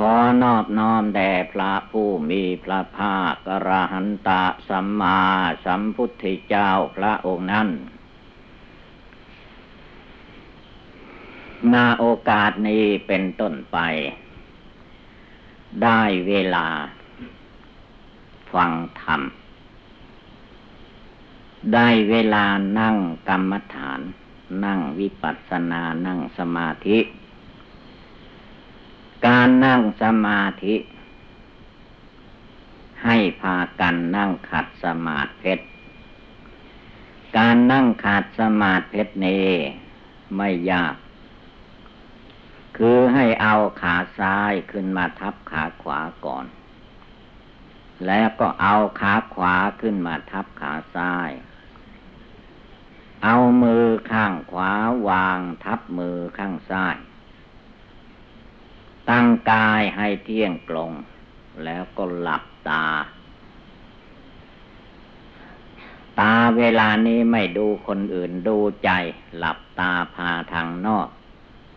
ขอนอบน้อมแด่พระผู้มีพระภาคกระหันตะสัมมาสัมพุทธเจ้าพระองค์นั้นนาโอกาสนี้เป็นต้นไป ได้เวลา ฟังธรรม ได้เวลานั่งกรรมฐาน นั่งวิปัสสนานั่งสมาธิ การนั่งสมาธิ ให้พากันนั่งขัดสมาธิเพชรการนั่งขัดสมาธิเพชรนี้ไม่ยาก คือให้เอาขาซ้ายขึ้นมาทับขาขวาก่อน แล้วก็เอาขาขวาขึ้นมาทับขาซ้าย เอามือข้างขวาวางทับมือข้างซ้าย ตั้งกายให้เที่ยงตรง แล้วก็หลับตา ตาเวลานี้ไม่ดูคนอื่นดูใจ หลับตาพาทางนอก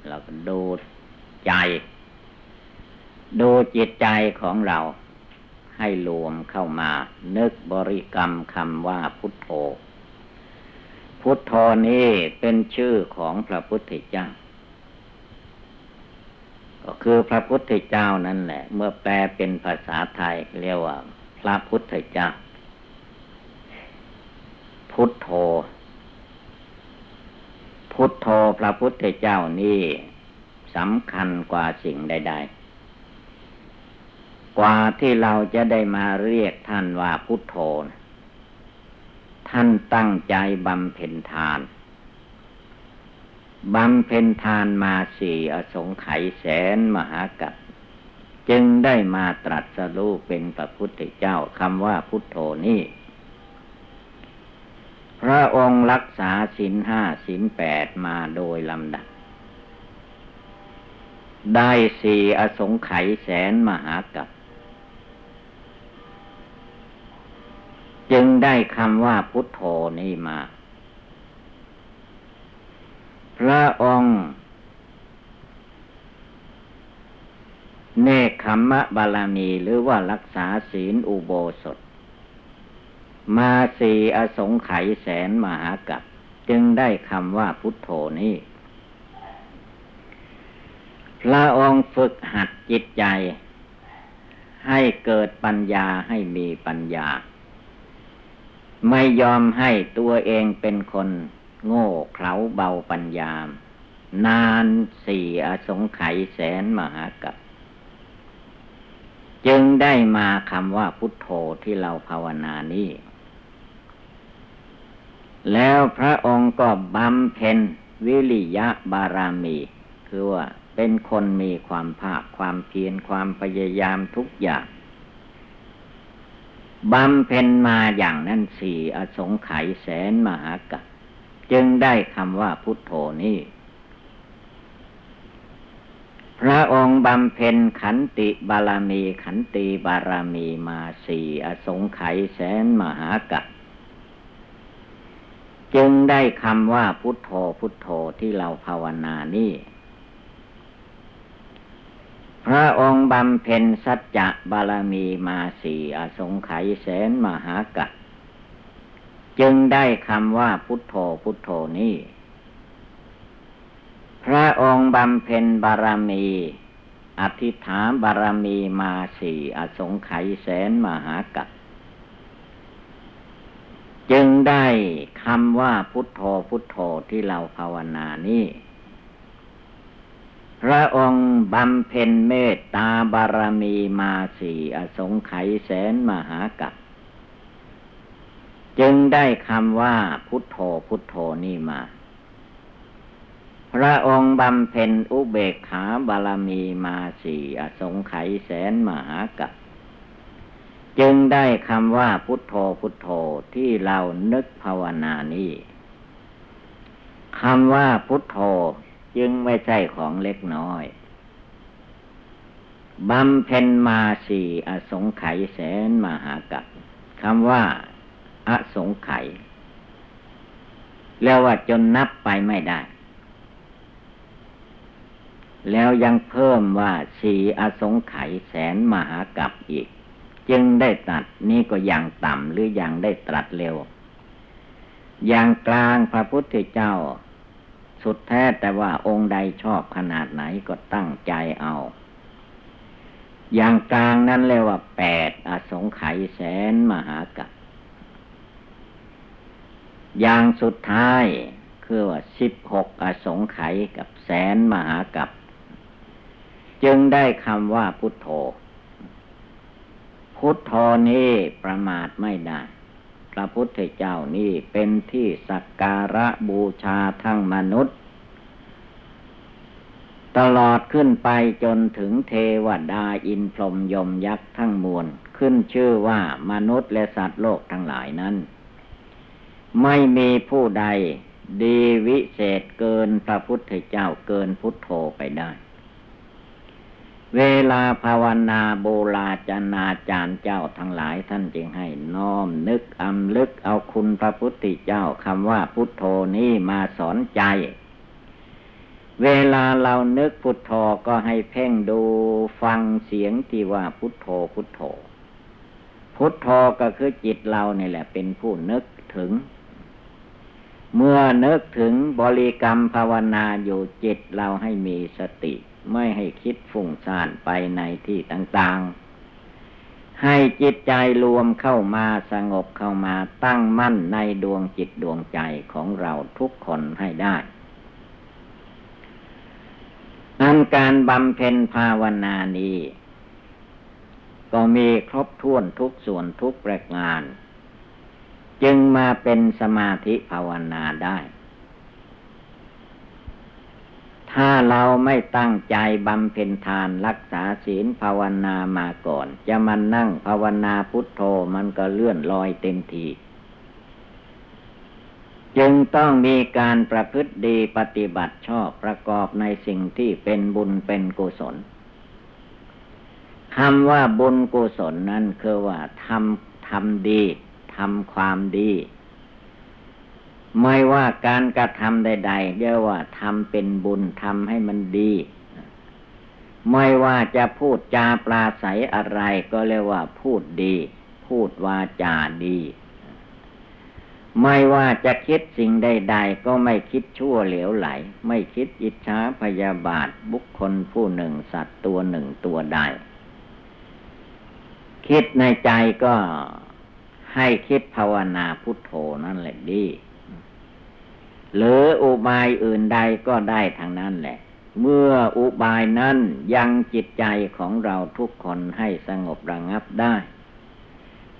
แล้วก็ดูใจ ดูจิตใจของเราให้รวมเข้ามา นึกบริกรรมคำว่าพุทโธ พุทโธนี้เป็นชื่อของพระพุทธเจ้า ก็คือพระพุทธเจ้านั่นแหละ เมื่อแปลเป็นภาษาไทยเรียกว่า พระพุทธเจ้า พุทโธ พุทโธพระพุทธเจ้านี่สำคัญกว่าสิ่งใด ๆ กว่าที่เราจะได้มาเรียกท่านว่าพุทโธ ท่านตั้งใจบำเพ็ญทาน บำเพ็ญทานมาสี่อสงไขยแสนมหากัปจึงได้มาตรัสรู้เป็นพระพุทธเจ้าคำว่าพุทโธนี่พระองค์รักษาศีลห้าศีลแปดมาโดยลำดับ ได้สี่อสงไขยแสนมหากัปจึงได้คำว่าพุทโธนี่มา พระองค์ เนคขมะบาลามีหรือว่ารักษาศีลอุโบสถ มาสีอสงไขยแสนมหากัปจึงได้คำว่าพุทโธนี้พระองค์ฝึกหัดจิตใจ ให้เกิดปัญญาให้มีปัญญา ไม่ยอมให้ตัวเองเป็นคน โง่เขลาเบาปัญญา นานสี่อสงไขยแสนมหากัปจึงได้มาคำว่าพุทโธที่เราภาวนานี้แล้วพระองค์ก็บำเพ็ญวิริยะบารามี คือว่าเป็นคนมีความภาคความเพียรความพยายามทุกอย่างบำเพ็ญมาอย่างนั้นสี่อสงไขยแสนมหากัป จึงได้คำว่าพุทโธนี้ พระองค์บำเพ็ญขันติบารมีขันติบารมีมาสี่อสงไขยแสนมหากัปจึงได้คำว่าพุทโธพุทโธที่เราภาวนานี้พระองค์บำเพ็ญสัจจะบารมีมาสี่อสงไขยแสนมหากัป จึงได้คำว่าพุทโธพุทโธนี้ พระองค์บำเพ็ญบารมี อธิษฐานบารมีมาสี่อสงไขยแสนมหากัปจึงได้คำว่าพุทโธพุทโธที่เราภาวนานี้พระองค์บำเพ็ญเมตตาบารมีมาสี่อสงไขยแสนมหากัป จึงได้คำว่าพุทโธพุทโธนี่มา พระองค์บำเพ็ญอุเบกขาบาลมีมาสี่อสงไขยแสนมหากัปจึงได้คำว่าพุทโธพุทโธที่เรานึกภาวนานี้คำว่าพุทโธจึงไม่ใช่ของเล็กน้อยบำเพ็ญมาสี่อสงไขยแสนมหากัปคำว่า อสงไขยแล้วว่าจนนับไปไม่ได้ แล้วยังเพิ่มว่าสีอสงไขยแสนมหากัปอีก จึงได้ตัดนี่ก็อย่างต่ำหรืออย่างได้ตรัสเร็ว อย่างกลางพระพุทธเจ้า สุดแท้แต่ว่าองค์ใดชอบขนาดไหนก็ตั้งใจเอาอย่างกลางนั้นเรียกว่าแปดอสงไขยแสนมหากัป อย่างสุดท้ายคือว่าสิบหกอสงไขยกับแสนมหากัปจึงได้คำว่าพุทโธ พุทโธนี้ประมาทไม่ได้ พระพุทธเจ้านี่เป็นที่สักการะบูชาทั้งมนุษย์ ตลอดขึ้นไปจนถึงเทวดาอินพรหมยมยักษ์ทั้งมวล ขึ้นชื่อว่ามนุษย์และสัตว์โลกทั้งหลายนั้น ไม่มีผู้ใดดีวิเศษเกินพระพุทธเจ้าเกินพุทโธไปได้ เวลาภาวนาโบราจนาจารย์เจ้าทั้งหลายท่านจึงให้น้อมนึกอำลึกเอาคุณพระพุทธเจ้าคำว่าพุทโธนี้มาสอนใจ เวลาเรานึกพุทโธก็ให้เพ่งดูฟังเสียงที่ว่าพุทโธพุทโธ พุทโธก็คือจิตเราเนี่ยแหละเป็นผู้นึกถึง เมื่อนึกถึงบริกรรมภาวนาอยู่จิตเราให้มีสติ ไม่ให้คิดฟุ้งซ่านไปในที่ต่างๆ ให้จิตใจรวมเข้ามาสงบเข้ามาตั้งมั่นในดวงจิตดวงใจของเราทุกคนให้ได้อันการบำเพ็ญภาวนานี้ ก็มีครบถ้วนทุกส่วนทุกประการ จึงมาเป็นสมาธิภาวนาได้ ถ้าเราไม่ตั้งใจบำเพ็ญทานรักษาศีลภาวนามาก่อน จะมานั่งภาวนาพุทโธมันก็เลื่อนลอยเต็มที จึงต้องมีการประพฤติดีปฏิบัติชอบประกอบในสิ่งที่เป็นบุญเป็นกุศลคำว่าบุญกุศลนั้นคือว่าทำทำดี ทำความดี ไม่ว่าการกระทำใด ๆเรียกว่าทำเป็นบุญทำให้มันดี ไม่ว่าจะพูดจาปลาใสอะไรก็เรียกว่าพูดดี พูดวาจาดี ไม่ว่าจะคิดสิ่งใด ๆ ก็ไม่คิดชั่วเหลวไหล ไม่คิดอิจฉาพยาบาทบุคคลผู้หนึ่งสัตว์ตัวหนึ่งตัวใดคิดในใจก็ ให้คิดภาวนาพุทโธนั่นแหละดี หรืออุบายอื่นใดก็ได้ทางนั้นแหละ เมื่ออุบายนั้นยังจิตใจของเราทุกคนให้สงบระงับได้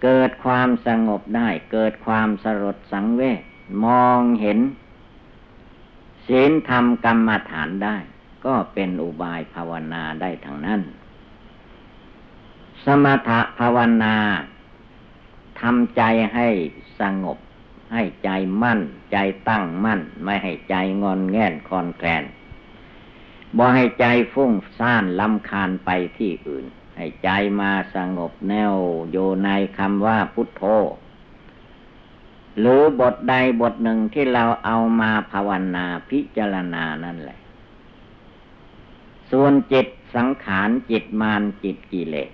เกิดความสงบได้ เกิดความสลดสังเวชมองเห็นศีลธรรมกรรมฐานได้ ก็เป็นอุบายภาวนาได้ทั้งนั้น สมถะภาวนา ทำใจให้สงบ ให้ใจมั่น ใจตั้งมั่น ไม่ให้ใจงอนแง่นคอนแคลนบ่ให้ใจฟุ้งซ่านลำคาญไปที่อื่น ให้ใจมาสงบแนวอยู่ในคำว่าพุทโธหรือบทใดบทหนึ่งที่เราเอามาภาวนาพิจารณานั่นแหละ ส่วนจิตสังขารจิตมานจิตกิเลส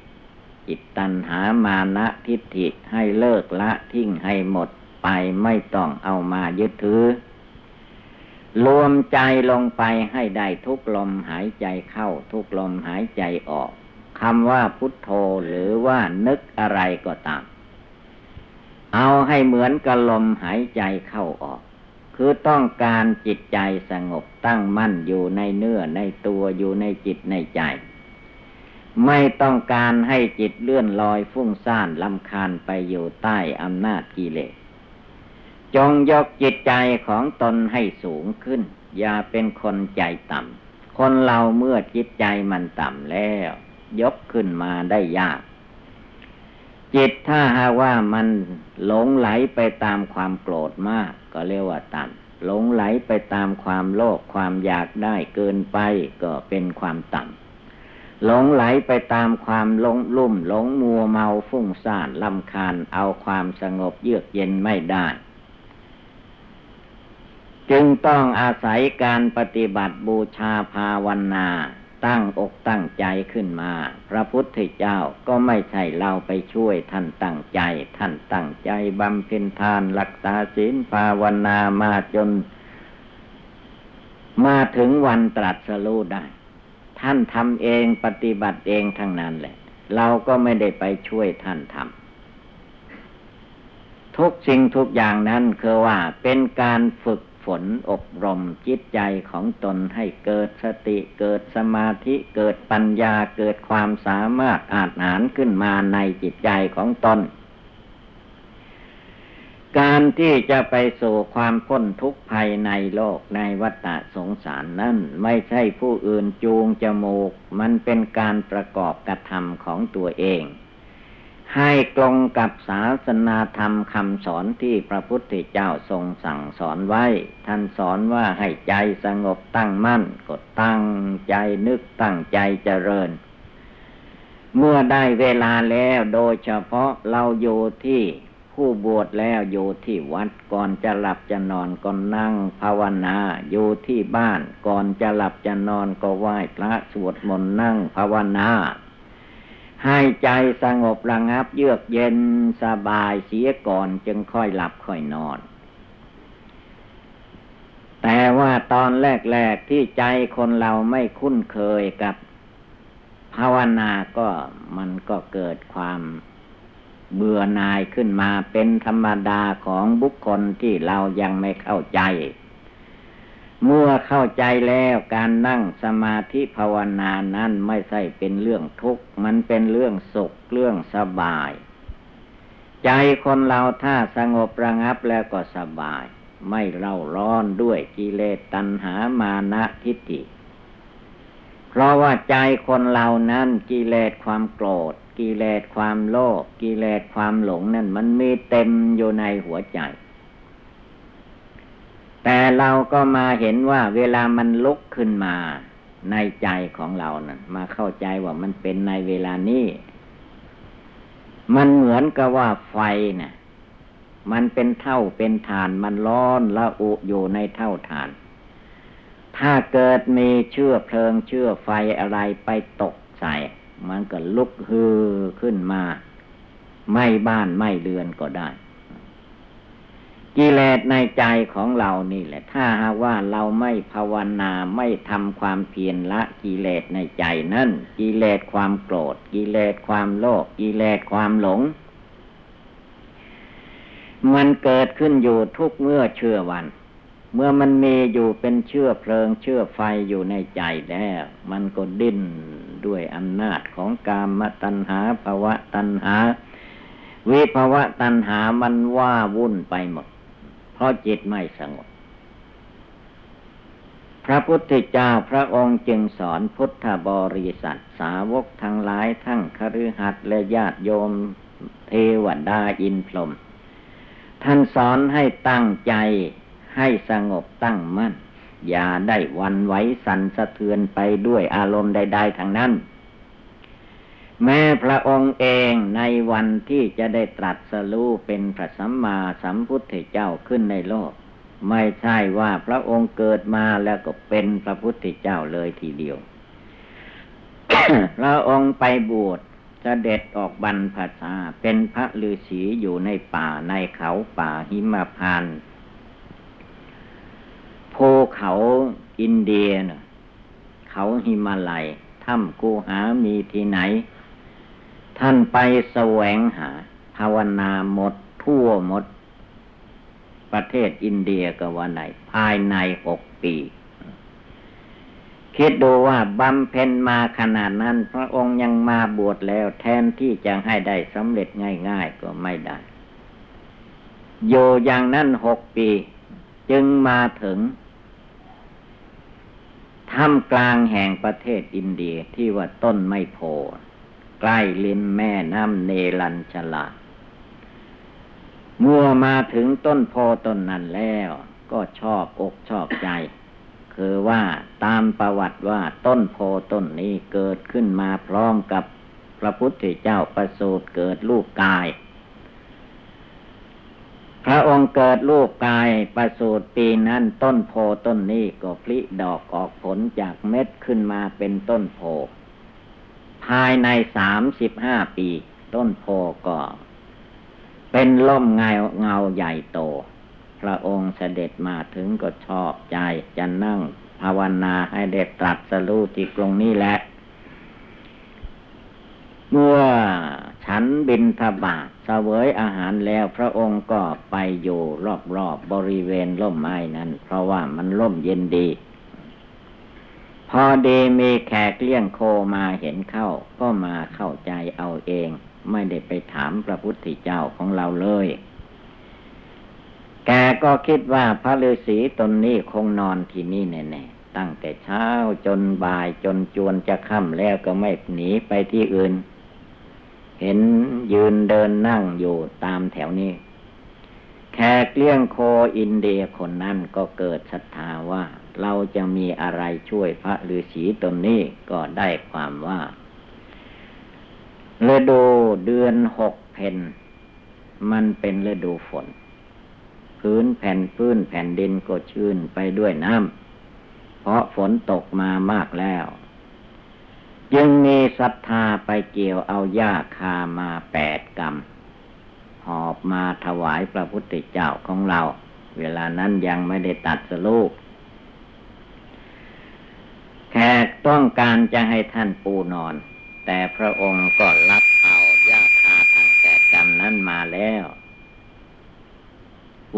จิตตัณหามานะทิฏฐิให้เลิกละทิ้งให้หมดไปไม่ต้องเอามายึดถือ รวมใจลงไปให้ได้ทุกลมหายใจเข้าทุกลมหายใจออกคำว่าพุทโธหรือว่านึกอะไรก็ตาม เอาให้เหมือนกับลมหายใจเข้าออก คือต้องการจิตใจสงบตั้งมั่นอยู่ในเนื้อในตัวอยู่ในจิตในใจ ไม่ต้องการให้จิตเลื่อนลอยฟุ้งซ่านลำคาญไปอยู่ใต้อำนาจกิเลส จงยกจิตใจของตนให้สูงขึ้น อย่าเป็นคนใจต่ำ คนเราเมื่อจิตใจมันต่ำแล้ว ยกขึ้นมาได้ยาก จิตถ้าหาว่ามันหลงไหลไปตามความโกรธมาก ก็เรียกว่าตันหลงไหลไปตามความโลภความอยากได้เกินไปก็เป็นความต่ำ หลงไหลไปตามความหลงลุ่มหลงมัวเมาฟุ้งซ่านลำคาญเอาความสงบเยือกเย็นไม่ได้ จึงต้องอาศัยการปฏิบัติบูชาภาวนาตั้งอกตั้งใจขึ้นมา พระพุทธเจ้าก็ไม่ใช่เราไปช่วยท่านตั้งใจ ท่านตั้งใจบำเพ็ญทานรักษาศีลภาวนามาจน มาถึงวันตรัสรู้ได้ ท่านทำเองปฏิบัติเองทั้งนั้นแหละ เราก็ไม่ได้ไปช่วยท่านทำทุกสิ่งทุกอย่างนั้นคือว่าเป็นการฝึกฝนอบรมจิตใจของตนให้เกิดสติเกิดสมาธิเกิดปัญญาเกิดความสามารถอาจหารขึ้นมาในจิตใจของตน การที่จะไปสู่ความพ้นทุกข์ภายในโลกในวัฏสงสารนั่นไม่ใช่ผู้อื่นจูงจมูก มันเป็นการประกอบกระทำของตัวเอง ให้ตรงกับศาสนาธรรมคำสอนที่พระพุทธเจ้าทรงสั่งสอนไว้ ท่านสอนว่าให้ใจสงบตั้งมั่นก็ตั้งใจนึกตั้งใจเจริญ เมื่อได้เวลาแล้วโดยเฉพาะเราอยู่ที่ ผู้บวชแล้วอยู่ที่วัดก่อนจะหลับจะนอนก็นั่งภาวนาอยู่ที่บ้านก่อนจะหลับจะนอนก็ไหว้พระสวดมนต์นั่งภาวนาให้ใจสงบระงับเยือกเย็นสบายเสียก่อนจึงค่อยหลับค่อยนอน แต่ว่าตอนแรกๆที่ใจคนเราไม่คุ้นเคยกับภาวนาก็มันก็เกิดความ เบื่อนายขึ้นมาเป็นธรรมดาของบุคคลที่เรายังไม่เข้าใจ เมื่อเข้าใจแล้วการนั่งสมาธิภาวนานั้นไม่ใช่เป็นเรื่องทุกข์ มันเป็นเรื่องสุขเรื่องสบาย ใจคนเราถ้าสงบระงับแล้วก็สบาย ไม่เร่าร้อนด้วยกิเลสตัณหามานะทิฏฐิเพราะว่าใจคนเรานั้นกิเลสความโกรธ กิเลสความโลภกิเลสความหลงนั่นมันมีเต็มอยู่ในหัวใจ แต่เราก็มาเห็นว่าเวลามันลุกขึ้นมาในใจของเรานะ่ะ มาเข้าใจว่ามันเป็นในเวลานี้มันเหมือนกับว่าไฟเนะ่ะ มันเป็นเท่าเป็นฐานมันร้อนละอุอยู่ในเท่าฐาน ถ้าเกิดมีเชื้อเพลิงเชื้อไฟอะไรไปตกใส่ มันก็ลุกฮือขึ้นมา ไม่บ้านไม่เรือนก็ได้ กิเลสในใจของเรานี่แหละ ถ้าหากว่าเราไม่ภาวนาไม่ทำความเพียรละกิเลสในใจนั่นกิเลสความโกรธ กิเลสความโลภกิเลสความหลง มันเกิดขึ้นอยู่ทุกเมื่อเชื่อวันเมื่อมันมีอยู่เป็นเชื่อเพลิงเชื่อไฟอยู่ในใจแล้ว มันก็ดิ้น ด้วยอำนาจของกามตัณหาภาวะตัณหา วิภาวะตัณหามันว่าวุ่นไปหมด เพราะจิตไม่สงบ พระพุทธเจ้าพระองค์จึงสอนพุทธบริษัทสาวกทั้งหลายทั้งคฤหัสถ์และญาติโยมเทวดาอินพรหมท่านสอนให้ตั้งใจให้สงบตั้งมั่น อย่าได้วันไหวสั่นสะเทือนไปด้วยอารมณ์ใด ๆทางนั้น แม้พระองค์เองในวันที่จะได้ตรัสรู้เป็นพระสัมมาสัมพุทธเจ้าขึ้นในโลก ไม่ใช่ว่าพระองค์เกิดมาแล้วก็เป็นพระพุทธเจ้าเลยทีเดียวพระองค์ไปบวชเสด็จออกบรรพชาเป็นพระฤาษีอยู่ในป่าในเขาป่าหิมพาน ภูเขาอินเดียเขาหิมาลัยถ้ำกูหามีที่ไหน ท่านไปแสวงหา ภาวนาหมดทั่วหมด ประเทศอินเดียก็ว่าไหน ภายในหกปี คิดดูว่าบำเพ็ญมาขนาดนั้น พระองค์ยังมาบวชแล้วแทนที่จะให้ได้สำเร็จง่ายๆก็ไม่ได้ โยอย่างนั้นหกปี จึงมาถึง ท่ามกลางแห่งประเทศอินเดียที่ว่าต้นไม่โพใกล้ลิมแม่น้ำเนลัญชลาเมื่อมาถึงต้นโพต้นนั้นแล้ว ก็ชอบอกชอบใจ คือว่าตามประวัติว่าต้นโพต้นนี้เกิดขึ้นมาพร้อมกับพระพุทธเจ้าประสูติเกิดลูกกาย พระองค์เกิดลูกกายประสูติปีนั้นต้นโพต้นนี้ก็พลิดอกออกผลจากเม็ดขึ้นมาเป็นต้นโพ ภายในสามสิบห้าปี ต้นโพก็ เป็นล่มเงาเงาใหญ่โต พระองค์เสด็จมาถึงก็ชอบใจจะนั่งภาวนาให้เด็ดตรัสรู้ที่ตรงนี้แหละ เมื่อฉัน บินทบาทเสวยอาหารแล้วพระองค์ก็ไปอยู่รอบๆบบริเวณร่มไม้นั้น เพราะว่ามันร่มเย็นดี พอดีมีแขกเลี้ยงโคมาเห็นเข้า ก็มาเข้าใจเอาเอง ไม่ได้ไปถามพระพุทธเจ้าของเราเลย แกก็คิดว่าพระฤาษีตนนี้คงนอนที่นี่แน่ๆตั้งแต่เช้าจนบ่ายจนจวนจะค่ำแล้วก็ไม่หนีไปที่อื่น เห็นยืนเดินนั่งอยู่ตามแถวนี้ แขกเลี้ยงโคอินเดียคนนั้นก็เกิดศรัทธาว่า เราจะมีอะไรช่วยพระฤาษีตนนี้ก็ได้ความว่าฤดูเดือนหกเพนมันเป็นฤดูฝน พื้นแผ่นพื้นแผ่นดินก็ชื้นไปด้วยน้ำเพราะฝนตกมามากแล้ว ยังมีศรัทธาไปเกี่ยวเอาหญ้าคามาแปดกรรมหอบมาถวายพระพุทธเจ้าของเรา เวลานั้นยังไม่ได้ตัดสลูกแขกต้องการจะให้ท่านปูนอน แต่พระองค์ก็รับเอาญาคาทางแปดกรรมนั้นมาแล้ว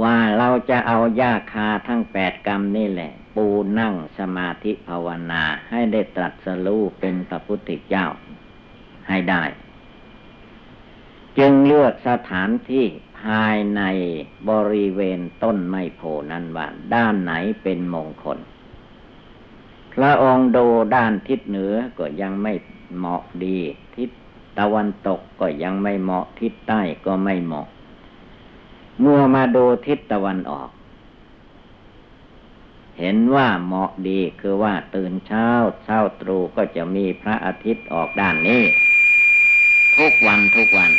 ว่าเราจะเอาญาคาทั้งแปดกรรมนี่แหละ ปูนั่งสมาธิภาวนาให้ได้ตรัสรู้เป็นพระพุทธเจ้าให้ได้ จึงเลือกสถานที่ภายในบริเวณต้นไมโพนั้นว่าด้านไหนเป็นมงคล พระองค์ดูด้านทิศเหนือก็ยังไม่เหมาะดีทิศตะวันตกก็ยังไม่เหมาะทิศใต้ก็ไม่เหมาะ เมื่อมาดูทิศตะวันออก เห็นว่าเหมาะดีคือว่าตื่นเช้าเช้าตรู่ก็จะมีพระอาทิตย์ออกด้านนี้ ทุกวันทุกวัน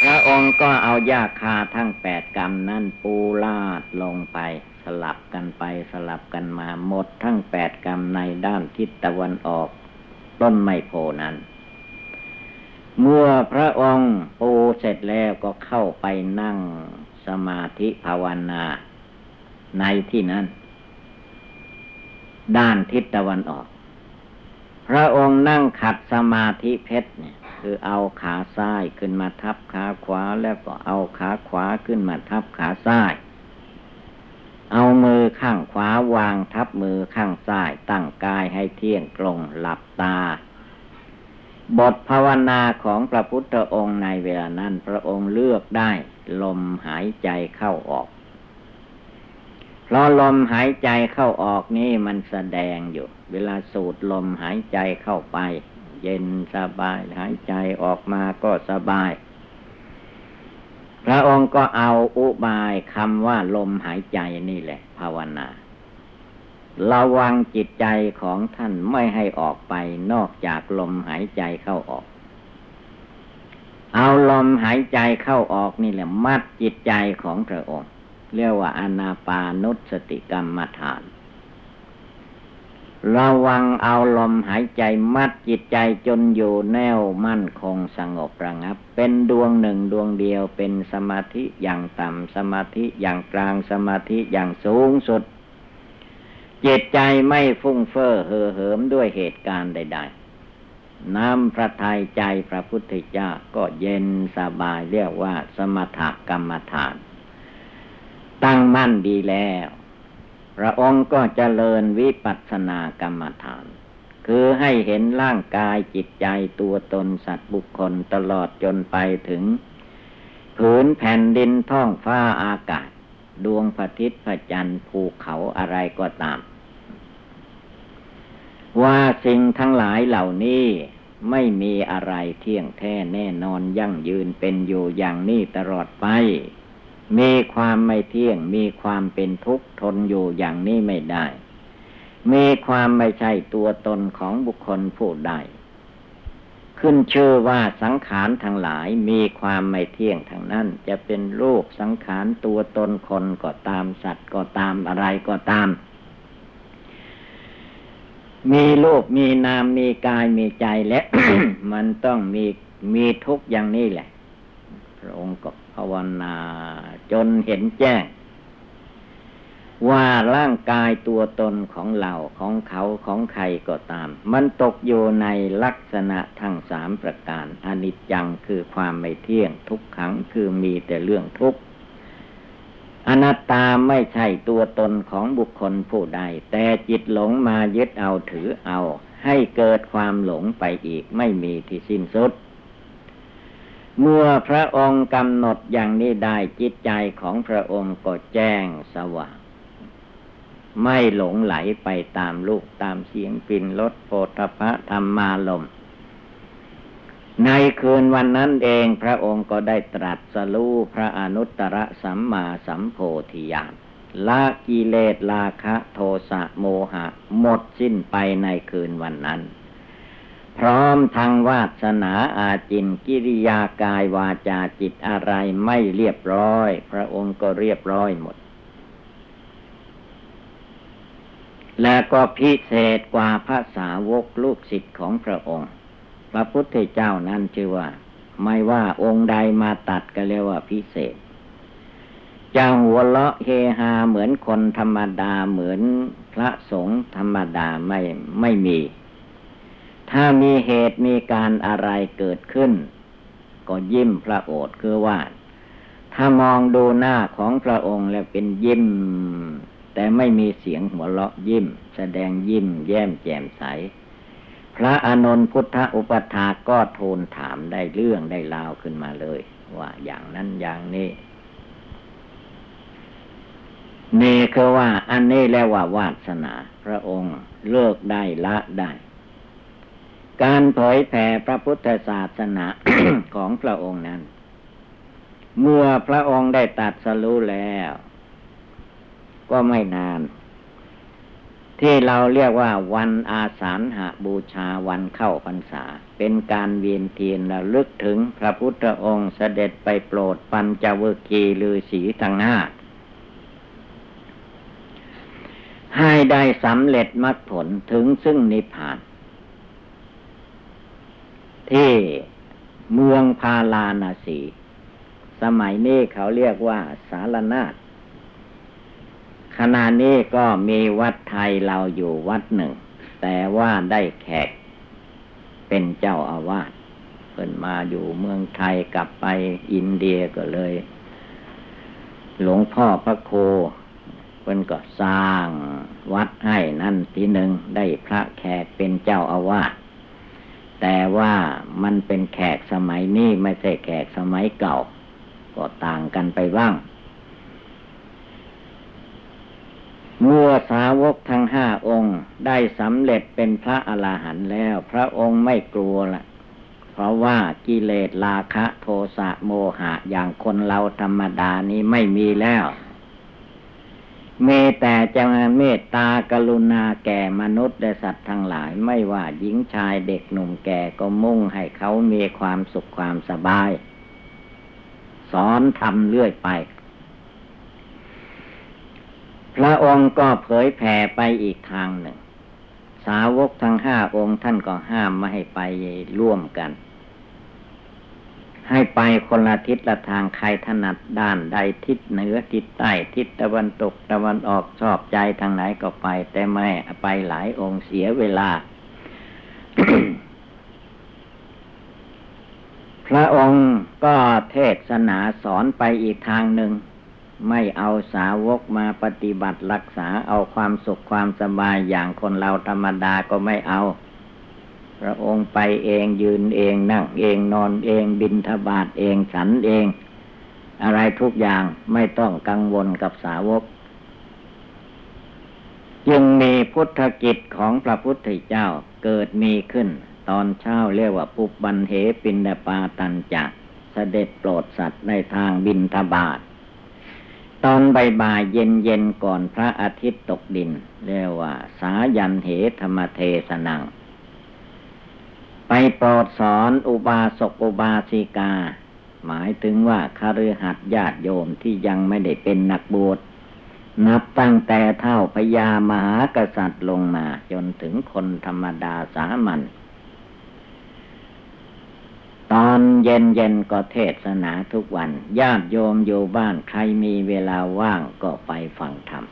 พระองค์ก็เอายาคาทั้งแปดกรรมนั้นปูลาดลงไป สลับกันไปสลับกันมาหมดทั้งแปดกรรมในด้านทิศตะวันออก ต้นไมโพนั้น เมื่อพระองค์ปูเสร็จแล้วก็เข้าไปนั่งสมาธิภาวนา ในที่นั้น ด้านทิศตะวันออก พระองค์นั่งขัดสมาธิเพชรเนี่ย คือเอาขาซ้ายขึ้นมาทับขาขวาแล้วก็เอาขาขวาขึ้นมาทับขาซ้าย เอามือข้างขวาวางทับมือข้างซ้ายตั้งกายให้เที่ยงตรงหลับตาบทภาวนาของพระพุทธองค์ในเวลานั้น พระองค์เลือกได้ ลมหายใจเข้าออก พราะลมหายใจเข้าออกนี่มันแสดงอยู่ เวลาสูดลมหายใจเข้าไป เย็นสบายหายใจออกมาก็สบาย พระองค์ก็เอาอุบายคำว่าลมหายใจนี่แหละ ภาวนา ระวังจิตใจของท่านไม่ให้ออกไปนอกจากลมหายใจเข้าออก เอาลมหายใจเข้าออกนี่แหละ มัดจิตใจของพระองค์ เรียกว่าอนาปานุสติกรรมฐาน ระวังเอาลมหายใจมัดจิตใจจนอยู่แน่วมั่นคงสงบระงับ เป็นดวงหนึ่งดวงเดียวเป็นสมาธิอย่างต่ำสมาธิอย่างกลางสมาธิอย่างสูงสุด จิตใจไม่ฟุ้งเฟ้อเห่อเหิมด้วยเหตุการณ์ใด ๆน้ำพระทัยใจพระพุทธเจ้าก็เย็นสบายเรียกว่าสมถกรรมฐาน ตั้งมั่นดีแล้วพระองค์ก็เจริญวิปัสสนากรรมฐาน คือให้เห็นร่างกายจิตใจตัวตนสัตว์บุคคลตลอดจนไปถึง ผืนแผ่นดินท้องฟ้าอากาศ ดวงพระทิตย์พระจันทร์ภูเขาอะไรก็ตาม ว่าสิ่งทั้งหลายเหล่านี้ไม่มีอะไรเที่ยงแท้แน่นอนยั่งยืนเป็นอยู่อย่างนี้ตลอดไป มีความไม่เที่ยง มีความเป็นทุกข์ทนอยู่อย่างนี้ไม่ได้ มีความไม่ใช่ตัวตนของบุคคลผู้ใดขึ้นชื่อว่าสังขารทั้งหลายมีความไม่เที่ยงทั้งนั้น จะเป็นรูปสังขารตัวตนคนก็ตามสัตว์ก็ตามอะไรก็ตาม มีรูปมีนามมีกายมีใจและ มันต้องมีมีทุกอย่างนี้แหละ พระองค์ก็ ภาวนาจนเห็นแจ้ง ว่าร่างกายตัวตนของเราของเขาของใครก็ตาม มันตกอยู่ในลักษณะทั้งสามประการอนิจจังคือความไม่เที่ยงทุกขังคือมีแต่เรื่องทุกข์อนัตตาไม่ใช่ตัวตนของบุคคลผู้ใด แต่จิตหลงมายึดเอาถือเอา ให้เกิดความหลงไปอีกไม่มีที่สิ้นสุด เมื่อพระองค์กำหนดอย่างนี้ได้จิตใจของพระองค์ก็แจ้งสว่าง ไม่หลงไหลไปตามลูกตามเสียงปินรถโพธพะธรรมาลม ในคืนวันนั้นเองพระองค์ก็ได้ตรัสรู้พระอนุตตรสัมมาสัมโพธิญาณละกิเลสราคะโทสะโมหะ หมดสิ้นไปในคืนวันนั้น พร้อมทางวาสนาอาจินกิริยากายวาจาจิตอะไรไม่เรียบร้อย พระองค์ก็เรียบร้อยหมด และก็พิเศษกว่าพระสาวกลูกศิษย์ของพระองค์ พระพุทธเจ้านั้นชื่อว่า ไม่ว่าองค์ใดมาตัดก็เรียกว่าพิเศษจะหัวเราะเฮฮาเหมือนคนธรรมดาเหมือนพระสงฆ์ธรรมดาไม่ไม่มี ถ้ามีเหตุมีการอะไรเกิดขึ้น ก็ยิ้มพระโอษฐ์คือว่า ถ้ามองดูหน้าของพระองค์แล้วเป็นยิ้ม แต่ไม่มีเสียงหัวเราะยิ้ม แสดงยิ้มแย้มแจ่มใส พระอานนท์พุทธอุปถาก็ทูลถามได้เรื่องได้ราวขึ้นมาเลย ว่าอย่างนั้นอย่างนี้นี่คือว่าอันนี้แล้วว่าวาสนา พระองค์เลิกได้ละได้ การเผยแผ่พระพุทธศาสนาของพระองค์นั้น เมื่อพระองค์ได้ตัดสรู้แล้ว ก็ไม่นาน ที่เราเรียกว่าวันอาสาฬหาบูชาวันเข้าพรรษา เป็นการเวียนเทียนระลึกถึงพระพุทธองค์เสด็จไปโปรดปัญจวคีลือสีทั้งห้าให้ได้สำเร็จมรรคผลถึงซึ่งนิพพาน ที่เมืองพาลานาสี สมัยนี้เขาเรียกว่าสารนาฏขณะนี้ก็มีวัดไทยเราอยู่วัดหนึ่ง แต่ว่าได้แขก เป็นเจ้าอาวาสเพิ่นมาอยู่เมืองไทยกลับไปอินเดียก็เลย หลวงพ่อพระโคเพิ่นก็สร้างวัดให้นั่นทีหนึ่งได้พระแขกเป็นเจ้าอาวาส แต่ว่ามันเป็นแขกสมัยนี้ไม่ใช่แขกสมัยเก่า ก็ต่างกันไปบ้าง เมื่อสาวกทั้งห้าองค์ได้สำเร็จเป็นพระอรหันต์แล้ว พระองค์ไม่กลัวละเพราะว่ากิเลสราคะโทสะโมหะอย่างคนเราธรรมดานี้ไม่มีแล้ว มแต่จะเมตตากรุณาแก่มนุษย์และสัตว์ทั้งหลายไม่ว่าหญิงชายเด็กหนุ่มแก่ก็มุ่งให้เขามีความสุขความสบาย สอนทำเรื่อยไป พระองค์ก็เผยแผ่ไปอีกทางหนึ่ง สาวกทั้งห้าองค์ท่านก็ห้ามไม่ให้ไปร่วมกัน ให้ไปคนละทิศละทางใครถนัดด้านใดทิศเหนือทิศใต้ทิศตะวันตกตะวันออกชอบใจทางไหนก็ไป แต่ไม่ไปหลายองค์เสียเวลา พระองค์ก็เทศนาสอนไปอีกทางหนึ่ง ไม่เอาสาวกมาปฏิบัติรักษาเอาความสุขความสบายอย่างคนเราธรรมดาก็ไม่เอา พระองค์ไปเองยืนเองนั่งเองนอนเองบินทบาทเองฉันเอง อะไรทุกอย่างไม่ต้องกังวลกับสาวก จึงมีพุทธกิจของพระพุทธเจ้าเกิดมีขึ้น ตอนเช้าเรียกว่าปุบบันเหปินดาปาตันจักเสด็จโปรดสัตว์ในทางบินทบาทตอนใบ่ายเย็นเย็นก่อนพระอาทิตย์ตกดิน เรียกว่า สายันเหธรรมเทสนัง ไปโปรดสอนอุบาสกอุบาสิกา หมายถึงว่าคฤหัสถ์ญาติโยมที่ยังไม่ได้เป็นนักบวชนับตั้งแต่เท่าพญามหากษัตริย์ลงมา จนถึงคนธรรมดาสามัญตอนเย็นเย็นก็เทศนาทุกวัน ญาติโยมอยู่บ้านใครมีเวลาว่างก็ไปฟังธรรม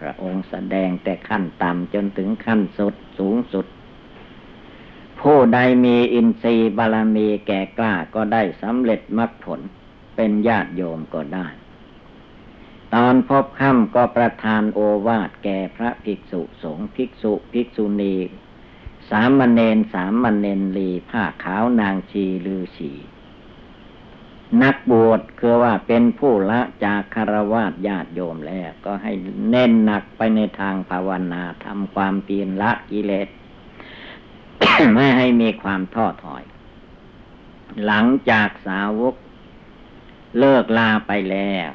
พระองค์แสดงแต่ขั้นต่ำจนถึงขั้นสุดสูงสุด ผู้ใดมีอินทรีย์บารมีแก่กล้าก็ได้สำเร็จมรรคผลเป็นญาติโยมก็ได้ ตอนพบค่ำก็ประทานโอวาทแก่พระภิกษุสงฆ์ภิกษุภิกษุณี สามมเณรสามมเณรลีผ้าขาวนางชีลือชีนักบวชคือว่าเป็นผู้ละจากคารวะญาติโยมแล้ว ก็ให้เน้นหนักไปในทางภาวนาทำความเปลี่ยนละกิเลส ไม่ให้มีความท้อถอย หลังจากสาวก เลิกลาไปแล้ว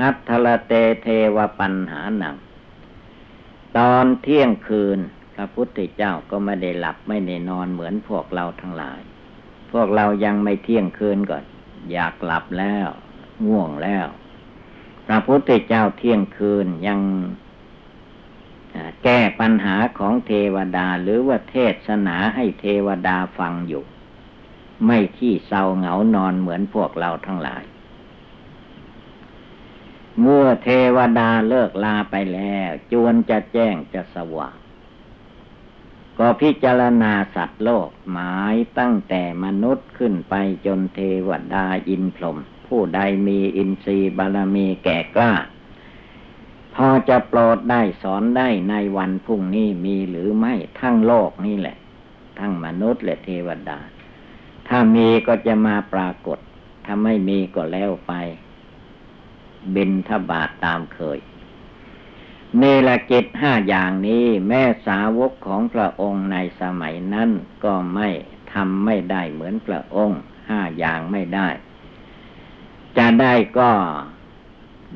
อัทลเตเทวปัญหาหนัง ตอนเที่ยงคืนพระพุทธเจ้าก็ไม่ได้หลับไม่ได้นอนเหมือนพวกเราทั้งหลาย พวกเรายังไม่เที่ยงคืนก่อน อยากหลับแล้ว ง่วงแล้ว พระพุทธเจ้าเที่ยงคืนยัง แก้ปัญหาของเทวดาหรือว่าเทศนาให้เทวดาฟังอยู่ ไม่ขี้เศร้าเหงานอนเหมือนพวกเราทั้งหลาย เมื่อเทวดาเลิกลาไปแล้ว จวนจะแจ้งจะสว่างก็พิจารณาสัตว์โลกหมายตั้งแต่มนุษย์ขึ้นไปจนเทวดาอินพรหมผู้ใดมีอินทรีย์บารมีแก่กล้า พอจะโปรดได้สอนได้ในวันพรุ่งนี้มีหรือไม่ทั้งโลกนี่แหละ ทั้งมนุษย์และเทวดา ถ้ามีก็จะมาปรากฏ ถ้าไม่มีก็แล้วไป บินทบาทตามเคยเนรกิจห้าอย่างนี้แม่สาวกของพระองค์ในสมัยนั้นก็ไม่ทำไม่ได้เหมือนพระองค์ห้าอย่างไม่ได้ จะได้ก็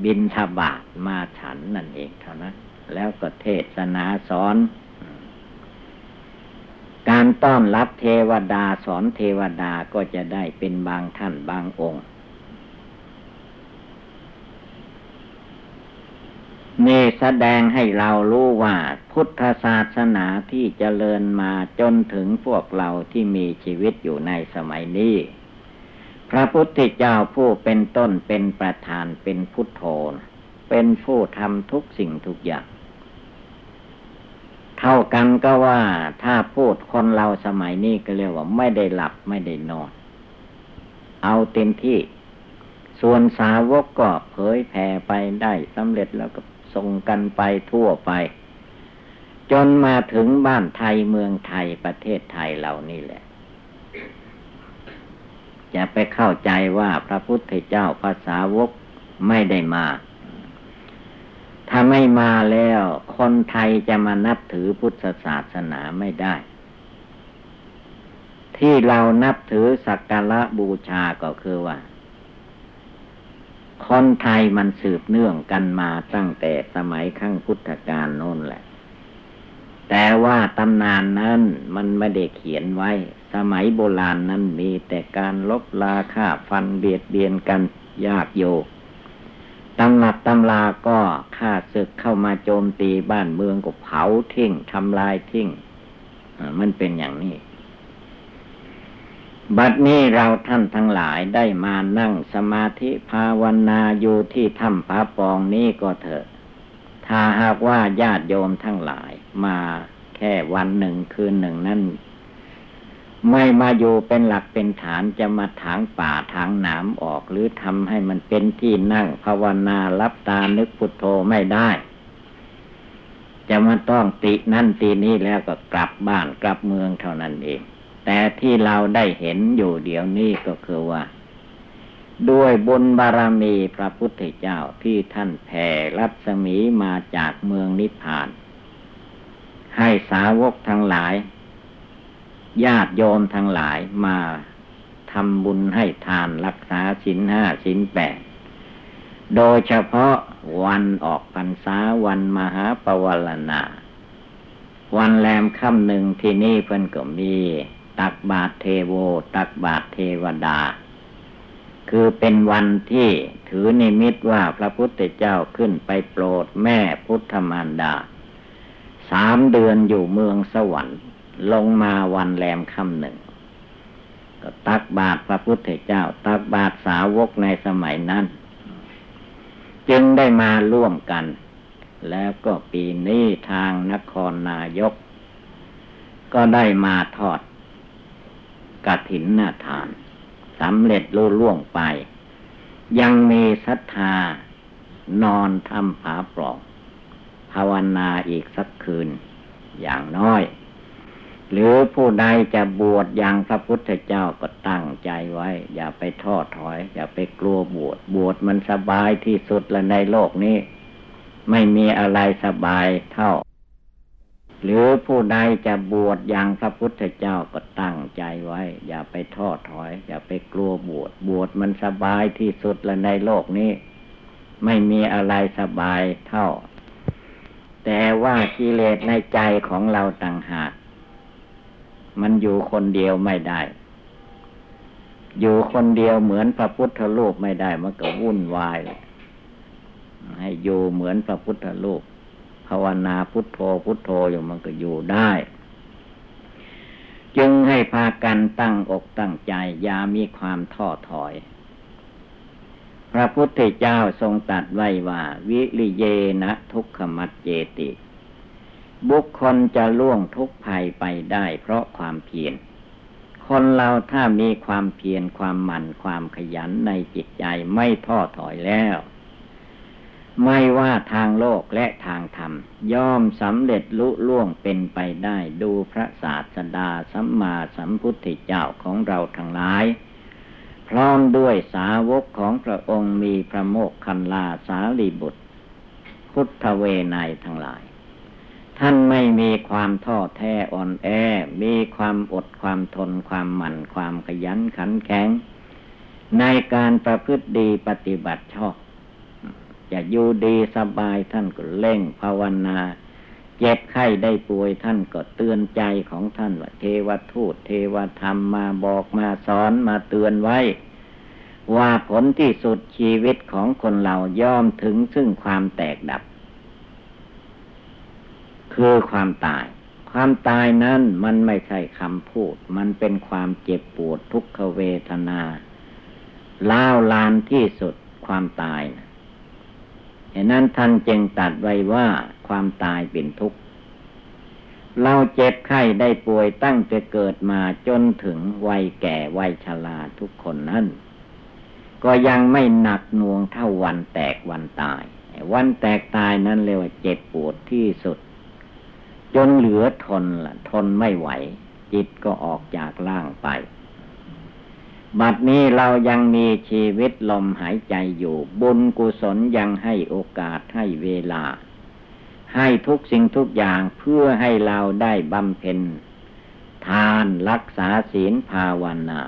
บินทบาทมาฉันนั่นเองเท่านั้น แล้วก็เทศนาสอน การต้อนรับเทวดาสอนเทวดาก็จะได้เป็นบางท่านบางองค์ นี่แสดงให้เรารู้ว่าพุทธศาสนาที่เจริญมาจนถึงพวกเราที่มีชีวิตอยู่ในสมัยนี้ พระพุทธเจ้าผู้เป็นต้นเป็นประธานเป็นพุทโธเป็นผู้ทำทุกสิ่งทุกอย่างเท่ากันก็ว่าถ้าพูดคนเราสมัยนี้ก็เรียกว่าไม่ได้หลับไม่ได้นอน เอาเต็มที่ ส่วนสาวกก็เผยแผ่ไปได้สำเร็จแล้วก็ส่งกันไปทั่วไป จนมาถึงบ้านไทยเมืองไทยประเทศไทยเหล่านี้แหละ จะไปเข้าใจว่าพระพุทธเจ้าภาษาวกไม่ได้มา ถ้าไม่มาแล้วคนไทยจะมานับถือพุทธศาสนาไม่ได้ ที่เรานับถือสักการะบูชาก็คือว่า คนไทยมันสืบเนื่องกันมาตั้งแต่สมัยขั้งพุทธกาลโน้นแหละ แต่ว่าตำนานนั้นมันไม่ได้เขียนไว้ สมัยโบราณนั้นมีแต่การลบลาฆ่าฟันเบียดเบียนกันยากโยตำหนักตำลาก็ฆ่าศึกเข้ามาโจมตีบ้านเมืองก็เผาทิ้งทำลายทิ้งมันเป็นอย่างนี้ บัดนี้เราท่านทั้งหลายได้มานั่งสมาธิภาวนาอยู่ที่ถ้ำผาปองนี้ก็เถอะ ถ้าหากว่าญาติโยมทั้งหลายมาแค่วันหนึ่งคืนหนึ่งนั้น ไม่มาอยู่เป็นหลักเป็นฐานจะมาถางป่าถางหนามออก หรือทำให้มันเป็นที่นั่งภาวนารับตานึกพุทโธไม่ได้ จะมาต้องตินั่นตีนี้แล้วก็กลับบ้านกลับเมืองเท่านั้นเอง แต่ที่เราได้เห็นอยู่เดี๋ยวนี้ก็คือว่า ด้วยบุญบารมีพระพุทธเจ้าที่ท่านแผ่รัศมีมาจากเมืองนิพพาน ให้สาวกทั้งหลาย ญาติโยมทั้งหลายมาทำบุญให้ทานรักษาสินห้าสินแปด โดยเฉพาะวันออกพรรษาวันมหาปวารณา วันแรมค่ำหนึ่งที่นี่เพิ่นก็มี ตักบาทเทโว ตักบาทเทวดา คือเป็นวันที่ถือนิมิตว่าพระพุทธเจ้าขึ้นไปโปรดแม่พุทธมารดา สามเดือนอยู่เมืองสวรรค์ ลงมาวันแรมค่ำหนึ่ง ก็ตักบาตรพระพุทธเจ้า ตักบาตรสาวกในสมัยนั้น จึงได้มาร่วมกัน แล้วก็ปีนี้ทางนครนายก ก็ได้มาทอดกระถินนาทานสำเร็จรุ่ล่วงไป ยังมีศรัทธานอนทำผาปลอกภาวนาอีกสักคืน อย่างน้อย หรือผู้ใดจะบวชอย่างพระพุทธเจ้าก็ตั้งใจไว้ อย่าไปท้อถอย อย่าไปกลัวบวชบวชมันสบายที่สุดแล้วในโลกนี้ ไม่มีอะไรสบายเท่า หรือผู้ใดจะบวชอย่างพระพุทธเจ้าก็ตั้งใจไว้ อย่าไปท้อถอย อย่าไปกลัวบวชบวชมันสบายที่สุดแล้วในโลกนี้ ไม่มีอะไรสบายเท่า แต่ว่ากิเลสในใจของเราต่างหาก มันอยู่คนเดียวไม่ได้ อยู่คนเดียวเหมือนพระพุทธรูปไม่ได้ มันก็วุ่นวาย ให้อยู่เหมือนพระพุทธรูปภาวนาพุทโธพุทโธอยู่มันก็อยู่ได้ จึงให้พากันตั้งอกตั้งใจอย่ามีความท้อถอย พระพุทธเจ้าทรงตัดไว้ว่า วิริเยนะทุกขมัดเจติ บุคคลจะล่วงทุกภัยไปได้เพราะความเพียร คนเราถ้ามีความเพียรความหมั่นความขยันในจิตใจไม่ท้อถอยแล้ว ไม่ว่าทางโลกและทางธรรม ย่อมสำเร็จลุล่วงเป็นไปได้ดูพระศาสดาสัมมาสัมพุทธเจ้าของเราทั้งหลายพร้อมด้วยสาวกของพระองค์มีพระโมกขันลาสาลีบุตร พุทธเวนยทั้งหลาย ท่านไม่มีความท้อแท้อ่อนแอ มีความอดความทนความหมั่นความขยันขันแข็ง ในการประพฤติดีปฏิบัติชอบ จะอยู่ดีสบายท่านก็เล่งภาวนาเจ็บไข้ได้ป่วยท่านก็เตือนใจของท่านว่าเทวทูตเทวธรรมมาบอกมาสอนมาเตือนไว้ ว่าผลที่สุดชีวิตของคนเราย่อมถึงซึ่งความแตกดับ คือความตาย ความตายนั้นมันไม่ใช่คำพูด มันเป็นความเจ็บปวดทุกขเวทนาล้าวลานที่สุดความตายนะฉะนั้นท่านจึงตัดไว้ว่าความตายเป็นทุกข์ เราเจ็บไข้ได้ป่วยตั้งแต่เกิดมาจนถึงวัยแก่วัยชราทุกคนนั้น ก็ยังไม่หนักหน่วงเท่าวันแตกวันตาย วันแตกตายนั้นเรียกว่าเจ็บปวดที่สุด จนเหลือทนละทนไม่ไหว จิตก็ออกจากร่างไป บัดนี้เรายังมีชีวิตลมหายใจอยู่ บุญกุศลยังให้โอกาสให้เวลา ให้ทุกสิ่งทุกอย่างเพื่อให้เราได้บำเพ็ญ ทานรักษาศีลภาวนา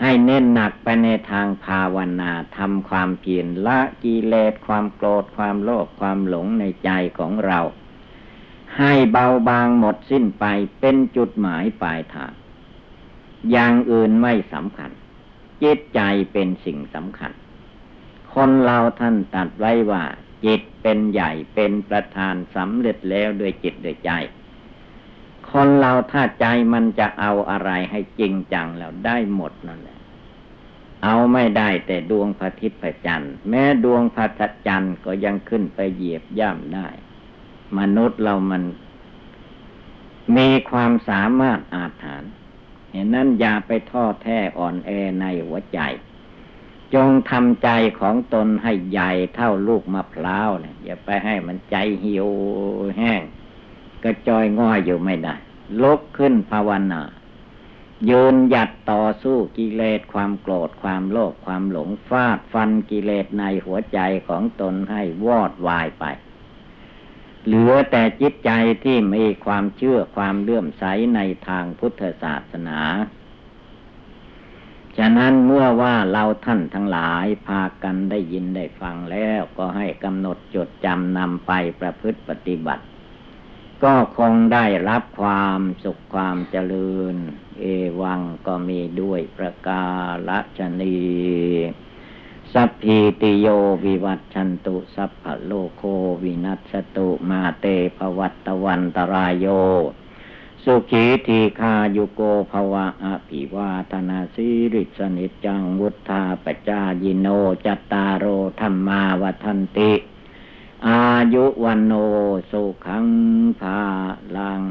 ให้เน้นหนักไปในทางภาวนาทำความเพียรละกิเลสความโกรธความโลภความหลงในใจของเรา ให้เบาบางหมดสิ้นไปเป็นจุดหมายปลายทาง อย่างอื่นไม่สำคัญ จิตใจเป็นสิ่งสำคัญ คนเราท่านตัดไว้ว่า จิตเป็นใหญ่เป็นประธานสำเร็จแล้วด้วยจิตด้วยใจ คนเราถ้าใจมันจะเอาอะไรให้จริงจังแล้วได้หมดนั่นแหละ เอาไม่ได้แต่ดวงพระทิพย์จันทร์แม้ดวงพระจันทร์ก็ยังขึ้นไปเหยียบย่ำได้ มนุษย์เรามัน มีความสามารถอาถรรพ์เห็นนั้นอย่าไปท้อแท้อ่อนแอในหัวใจ จงทำใจของตนให้ใหญ่เท่าลูกมะพร้าวเนี่ยอย่าไปให้มันใจหี่ยวแห้งกระจอยง่อยอยู่ไม่ได้ลุกขึ้นภาวนายืนหยัดต่อสู้กิเลสความโกรธความโลภความหลงฟาดฟันกิเลสในหัวใจของตนให้วอดวายไป เหลือแต่จิตใจที่มีความเชื่อความเลื่อมใสในทางพุทธศาสนา ฉะนั้นเมื่อว่าเราท่านทั้งหลายพากันได้ยินได้ฟังแล้วก็ให้กำหนดจดจำนำไปประพฤติปฏิบัติ ก็คงได้รับความสุขความเจริญ เอวังก็มีด้วยประกาศนี สัพพีติโยวิวัตชันตุ สัพพะโลโควินัสตุมาเตภวัตวันตรายโย สุขีทีคายุโกภวะอภิวาธนาสิริสนิจังวุธาปจายิโนจัตตารโอธรรมาวันติ อายุวันโนสุขังภาลัง